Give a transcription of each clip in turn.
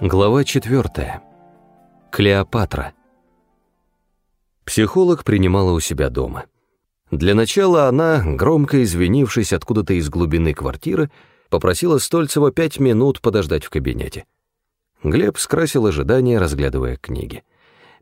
Глава 4. Клеопатра. Психолог принимала у себя дома. Для начала она, громко извинившись откуда-то из глубины квартиры, попросила Стольцева пять минут подождать в кабинете. Глеб скрасил ожидание, разглядывая книги.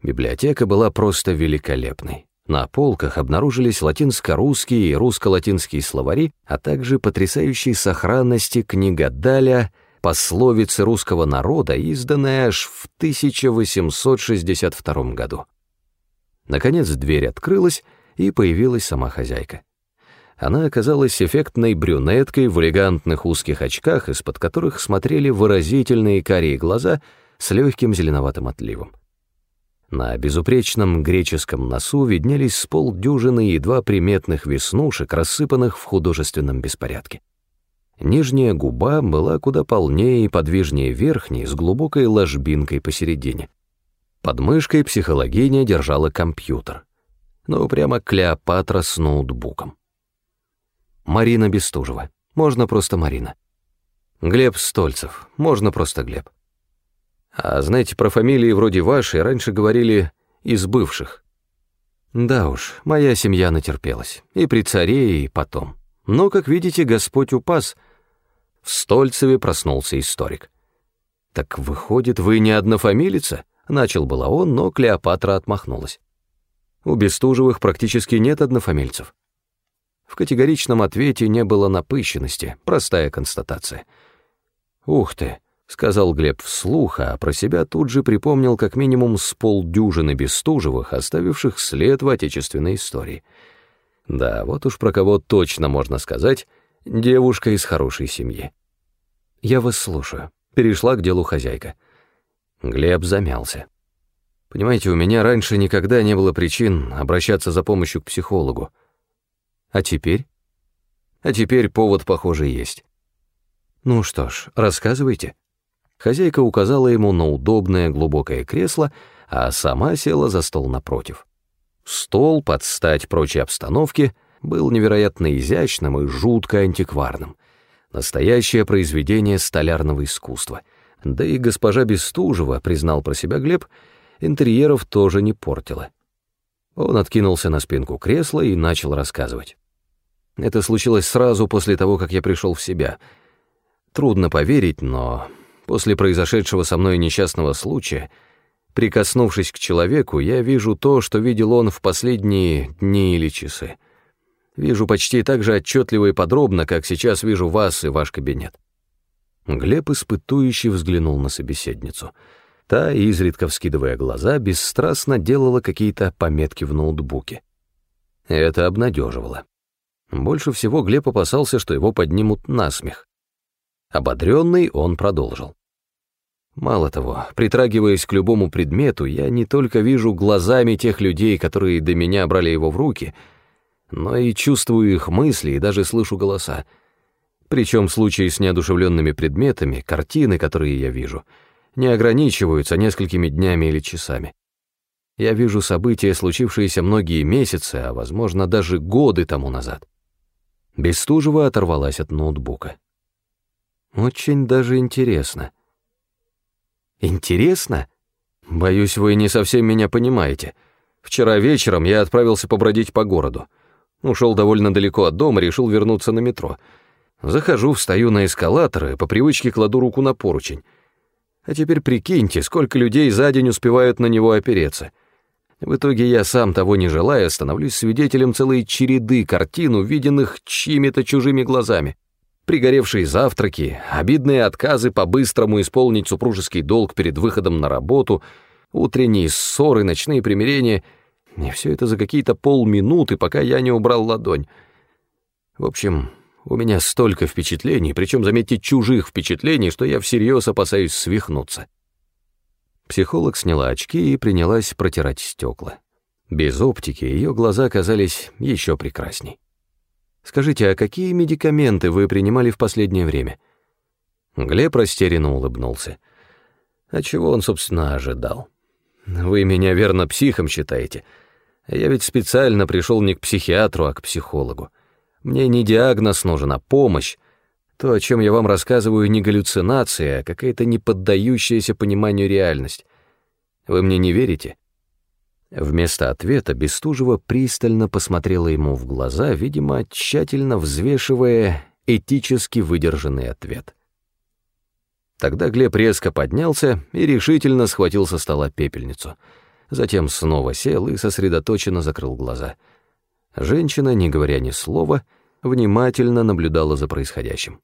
Библиотека была просто великолепной. На полках обнаружились латинско-русские и русско-латинские словари, а также потрясающей сохранности книга Даля — пословицы русского народа, изданная аж в 1862 году. Наконец дверь открылась, и появилась сама хозяйка. Она оказалась эффектной брюнеткой в элегантных узких очках, из-под которых смотрели выразительные карие глаза с легким зеленоватым отливом. На безупречном греческом носу виднелись с полдюжины едва приметных веснушек, рассыпанных в художественном беспорядке. Нижняя губа была куда полнее и подвижнее верхней, с глубокой ложбинкой посередине. Под мышкой психологиня держала компьютер. Ну, прямо Клеопатра с ноутбуком. Марина Бестужева. Можно просто Марина. Глеб Стольцев. Можно просто Глеб. А знаете, про фамилии вроде вашей раньше говорили «из бывших». Да уж, моя семья натерпелась. И при царе, и потом. Но, как видите, Господь упас — в Стольцеве проснулся историк. «Так выходит, вы не однофамилица?» — начал было он, но Клеопатра отмахнулась. «У Бестужевых практически нет однофамильцев». В категоричном ответе не было напыщенности, простая констатация. «Ух ты!» — сказал Глеб вслух, а про себя тут же припомнил как минимум с полдюжины Бестужевых, оставивших след в отечественной истории. Да, вот уж про кого точно можно сказать, девушка из хорошей семьи. «Я вас слушаю», — перешла к делу хозяйка. Глеб замялся. «Понимаете, у меня раньше никогда не было причин обращаться за помощью к психологу. А теперь? А теперь повод, похоже, есть. Ну что ж, рассказывайте». Хозяйка указала ему на удобное глубокое кресло, а сама села за стол напротив. Стол, под стать прочей обстановке, был невероятно изящным и жутко антикварным — Настоящее произведение столярного искусства. Да и госпожа Бестужева, признал про себя Глеб, интерьеров тоже не портила. Он откинулся на спинку кресла и начал рассказывать. Это случилось сразу после того, как я пришел в себя. Трудно поверить, но после произошедшего со мной несчастного случая, прикоснувшись к человеку, я вижу то, что видел он в последние дни или часы. Вижу почти так же отчетливо и подробно, как сейчас вижу вас и ваш кабинет». Глеб испытующий взглянул на собеседницу. Та, изредка вскидывая глаза, бесстрастно делала какие-то пометки в ноутбуке. Это обнадеживало. Больше всего Глеб опасался, что его поднимут на смех. Ободренный он продолжил. Мало того, притрагиваясь к любому предмету, я не только вижу глазами тех людей, которые до меня брали его в руки — но и чувствую их мысли и даже слышу голоса. Причем в случае с неодушевленными предметами, картины, которые я вижу, не ограничиваются несколькими днями или часами. Я вижу события, случившиеся многие месяцы, а, возможно, даже годы тому назад. Бестужева оторвалась от ноутбука. Очень даже интересно. Интересно? Боюсь, вы не совсем меня понимаете. Вчера вечером я отправился побродить по городу. Ушел довольно далеко от дома, решил вернуться на метро. Захожу, встаю на эскалатор и по привычке кладу руку на поручень. А теперь прикиньте, сколько людей за день успевают на него опереться. В итоге я сам того не желая становлюсь свидетелем целой череды картин, увиденных чьими-то чужими глазами. Пригоревшие завтраки, обидные отказы по-быстрому исполнить супружеский долг перед выходом на работу, утренние ссоры, ночные примирения — и все это за какие-то полминуты, пока я не убрал ладонь. В общем, у меня столько впечатлений, причем, заметьте, чужих впечатлений, что я всерьез опасаюсь свихнуться. Психолог сняла очки и принялась протирать стекла. Без оптики ее глаза казались еще прекрасней. «Скажите, а какие медикаменты вы принимали в последнее время?» Глеб растерянно улыбнулся. А чего он, собственно, ожидал? «Вы меня верно психом считаете?» Я ведь специально пришел не к психиатру, а к психологу. Мне не диагноз нужен, а помощь. То, о чем я вам рассказываю, не галлюцинация, а какая-то неподдающаяся пониманию реальность. Вы мне не верите?» Вместо ответа Бестужева пристально посмотрела ему в глаза, видимо, тщательно взвешивая этически выдержанный ответ. Тогда Глеб резко поднялся и решительно схватил со стола пепельницу. Затем снова сел и сосредоточенно закрыл глаза. Женщина, не говоря ни слова, внимательно наблюдала за происходящим.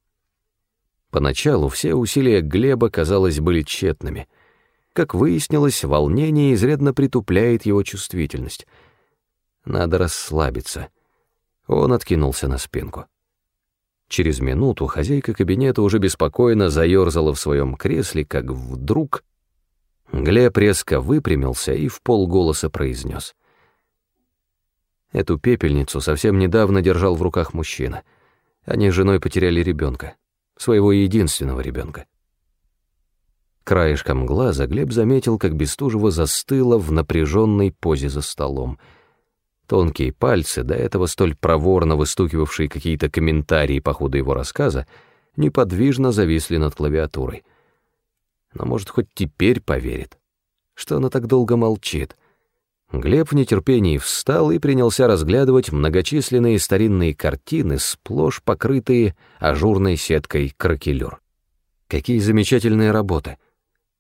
Поначалу все усилия Глеба, казалось, были тщетными. Как выяснилось, волнение изрядно притупляет его чувствительность. Надо расслабиться. Он откинулся на спинку. Через минуту хозяйка кабинета уже беспокойно заерзала в своем кресле, как вдруг Глеб резко выпрямился и в полголоса произнес. Эту пепельницу совсем недавно держал в руках мужчина. Они с женой потеряли ребенка, своего единственного ребенка. Краешком глаза Глеб заметил, как Бестужева застыла в напряженной позе за столом — Тонкие пальцы, до этого столь проворно выстукивавшие какие-то комментарии по ходу его рассказа, неподвижно зависли над клавиатурой. Но, может, хоть теперь поверит, что она так долго молчит. Глеб в нетерпении встал и принялся разглядывать многочисленные старинные картины, сплошь покрытые ажурной сеткой кракелюр. Какие замечательные работы!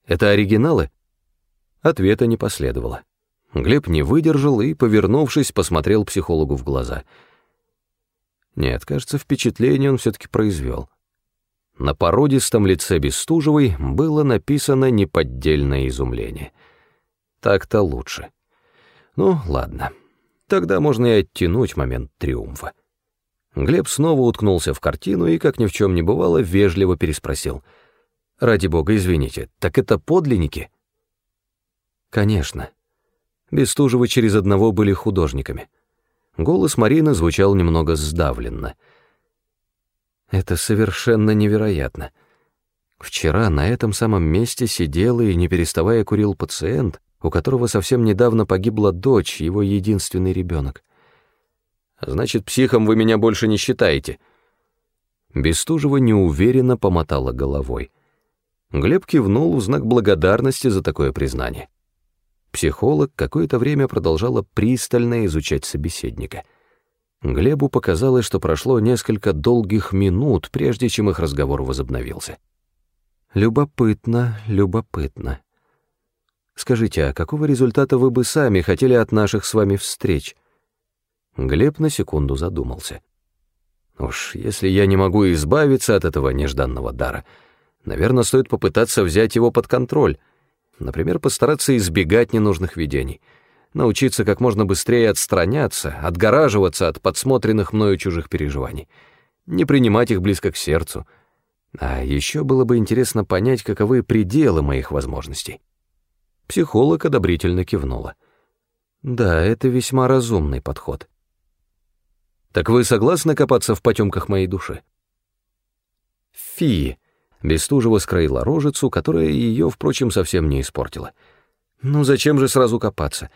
Это оригиналы? Ответа не последовало. Глеб не выдержал и, повернувшись, посмотрел психологу в глаза. Нет, кажется, впечатление он все-таки произвел. На породистом лице Бестужевой было написано неподдельное изумление. Так-то лучше. Ну, ладно. Тогда можно и оттянуть момент триумфа. Глеб снова уткнулся в картину и, как ни в чем не бывало, вежливо переспросил. «Ради бога, извините, так это подлинники?» «Конечно», Бестужевы через одного были художниками. Голос Марины звучал немного сдавленно. «Это совершенно невероятно. Вчера на этом самом месте сидел и, не переставая, курил пациент, у которого совсем недавно погибла дочь, его единственный ребенок. Значит, психом вы меня больше не считаете?» Бестужева неуверенно помотала головой. Глеб кивнул в знак благодарности за такое признание. Психолог какое-то время продолжала пристально изучать собеседника. Глебу показалось, что прошло несколько долгих минут, прежде чем их разговор возобновился. «Любопытно, любопытно. Скажите, а какого результата вы бы сами хотели от наших с вами встреч?» Глеб на секунду задумался. «Уж если я не могу избавиться от этого нежданного дара, наверное, стоит попытаться взять его под контроль». Например, постараться избегать ненужных видений, научиться как можно быстрее отстраняться, отгораживаться от подсмотренных мною чужих переживаний, не принимать их близко к сердцу. А еще было бы интересно понять, каковы пределы моих возможностей. Психолог одобрительно кивнула. Да, это весьма разумный подход. Так вы согласны копаться в потемках моей души? Фи, Бестужева скроила рожицу, которая ее, впрочем, совсем не испортила. «Ну зачем же сразу копаться?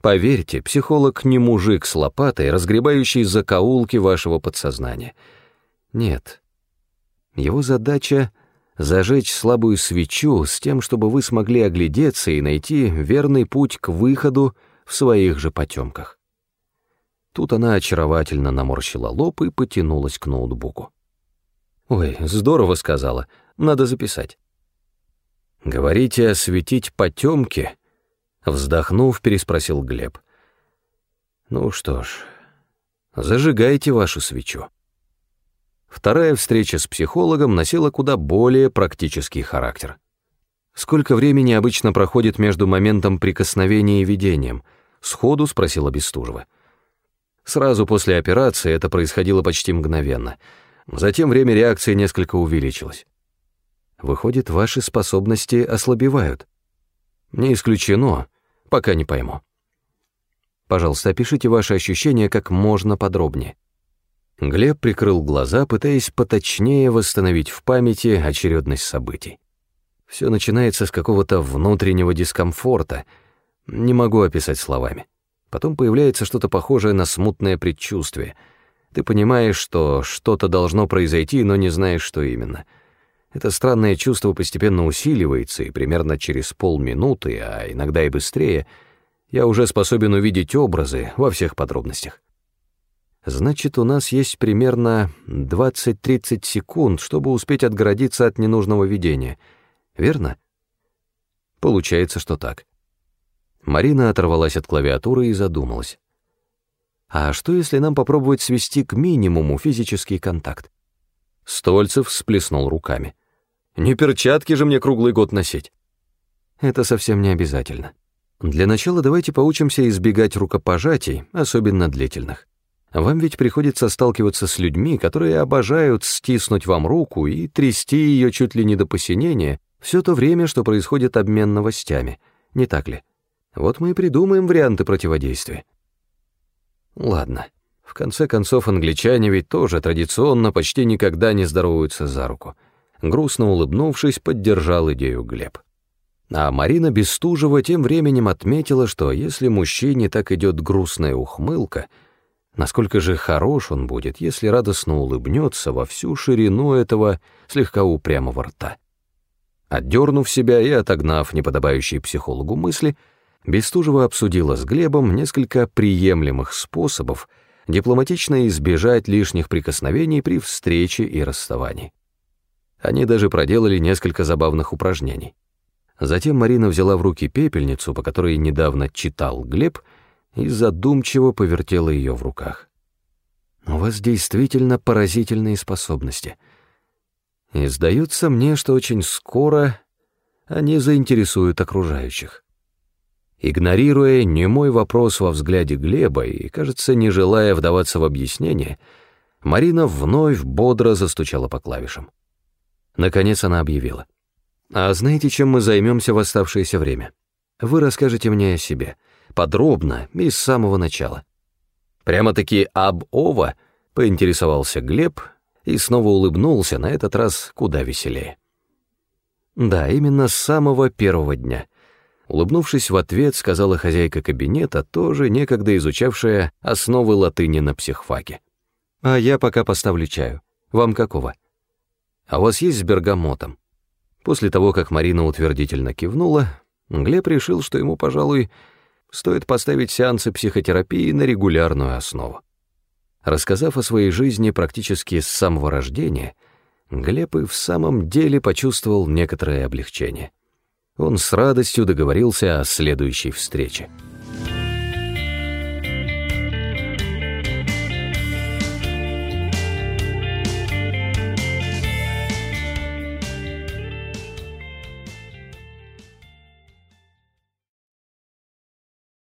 Поверьте, психолог не мужик с лопатой, разгребающий закоулки вашего подсознания. Нет. Его задача — зажечь слабую свечу с тем, чтобы вы смогли оглядеться и найти верный путь к выходу в своих же потемках». Тут она очаровательно наморщила лоб и потянулась к ноутбуку. «Ой, здорово сказала», надо записать. «Говорите, осветить потемки?» Вздохнув, переспросил Глеб. «Ну что ж, зажигайте вашу свечу». Вторая встреча с психологом носила куда более практический характер. «Сколько времени обычно проходит между моментом прикосновения и видением?» — сходу спросила Бестужева. Сразу после операции это происходило почти мгновенно. Затем время реакции несколько увеличилось. Выходит, ваши способности ослабевают. Не исключено, пока не пойму. Пожалуйста, опишите ваши ощущения как можно подробнее. Глеб прикрыл глаза, пытаясь поточнее восстановить в памяти очередность событий. Все начинается с какого-то внутреннего дискомфорта, не могу описать словами. Потом появляется что-то похожее на смутное предчувствие. Ты понимаешь, что что-то должно произойти, но не знаешь, что именно. Это странное чувство постепенно усиливается, и примерно через полминуты, а иногда и быстрее, я уже способен увидеть образы во всех подробностях. Значит, у нас есть примерно 20-30 секунд, чтобы успеть отгородиться от ненужного видения. Верно? Получается, что так. Марина оторвалась от клавиатуры и задумалась. А что, если нам попробовать свести к минимуму физический контакт? Стольцев всплеснул руками. Не перчатки же мне круглый год носить. Это совсем не обязательно. Для начала давайте поучимся избегать рукопожатий, особенно длительных. Вам ведь приходится сталкиваться с людьми, которые обожают стиснуть вам руку и трясти ее чуть ли не до посинения все то время, что происходит обмен новостями, не так ли? Вот мы и придумаем варианты противодействия. Ладно. В конце концов, англичане ведь тоже традиционно почти никогда не здороваются за руку. Грустно улыбнувшись, поддержал идею Глеб. А Марина Бестужева тем временем отметила, что если мужчине так идет грустная ухмылка — Насколько же хорош он будет, если радостно улыбнется во всю ширину этого слегка упрямого рта. Отдернув себя и отогнав неподобающие психологу мысли, Бестужева обсудила с Глебом несколько приемлемых способов дипломатично избежать лишних прикосновений при встрече и расставании. Они даже проделали несколько забавных упражнений. Затем Марина взяла в руки пепельницу, по которой недавно читал Глеб, и задумчиво повертела ее в руках. «У вас действительно поразительные способности. И сдается мне, что очень скоро они заинтересуют окружающих». Игнорируя немой вопрос во взгляде Глеба и, кажется, не желая вдаваться в объяснение, Марина вновь бодро застучала по клавишам. Наконец она объявила. «А знаете, чем мы займемся в оставшееся время? Вы расскажете мне о себе» подробно и с самого начала. Прямо-таки об Ова поинтересовался Глеб и снова улыбнулся, на этот раз куда веселее. Да, именно с самого первого дня. Улыбнувшись в ответ, сказала хозяйка кабинета, тоже некогда изучавшая основы латыни на психфаке. «А я пока поставлю чаю. Вам какого?» «А у вас есть с бергамотом?» После того, как Марина утвердительно кивнула, Глеб решил, что ему, пожалуй, стоит поставить сеансы психотерапии на регулярную основу. Рассказав о своей жизни практически с самого рождения, Глеб и в самом деле почувствовал некоторое облегчение. Он с радостью договорился о следующей встрече —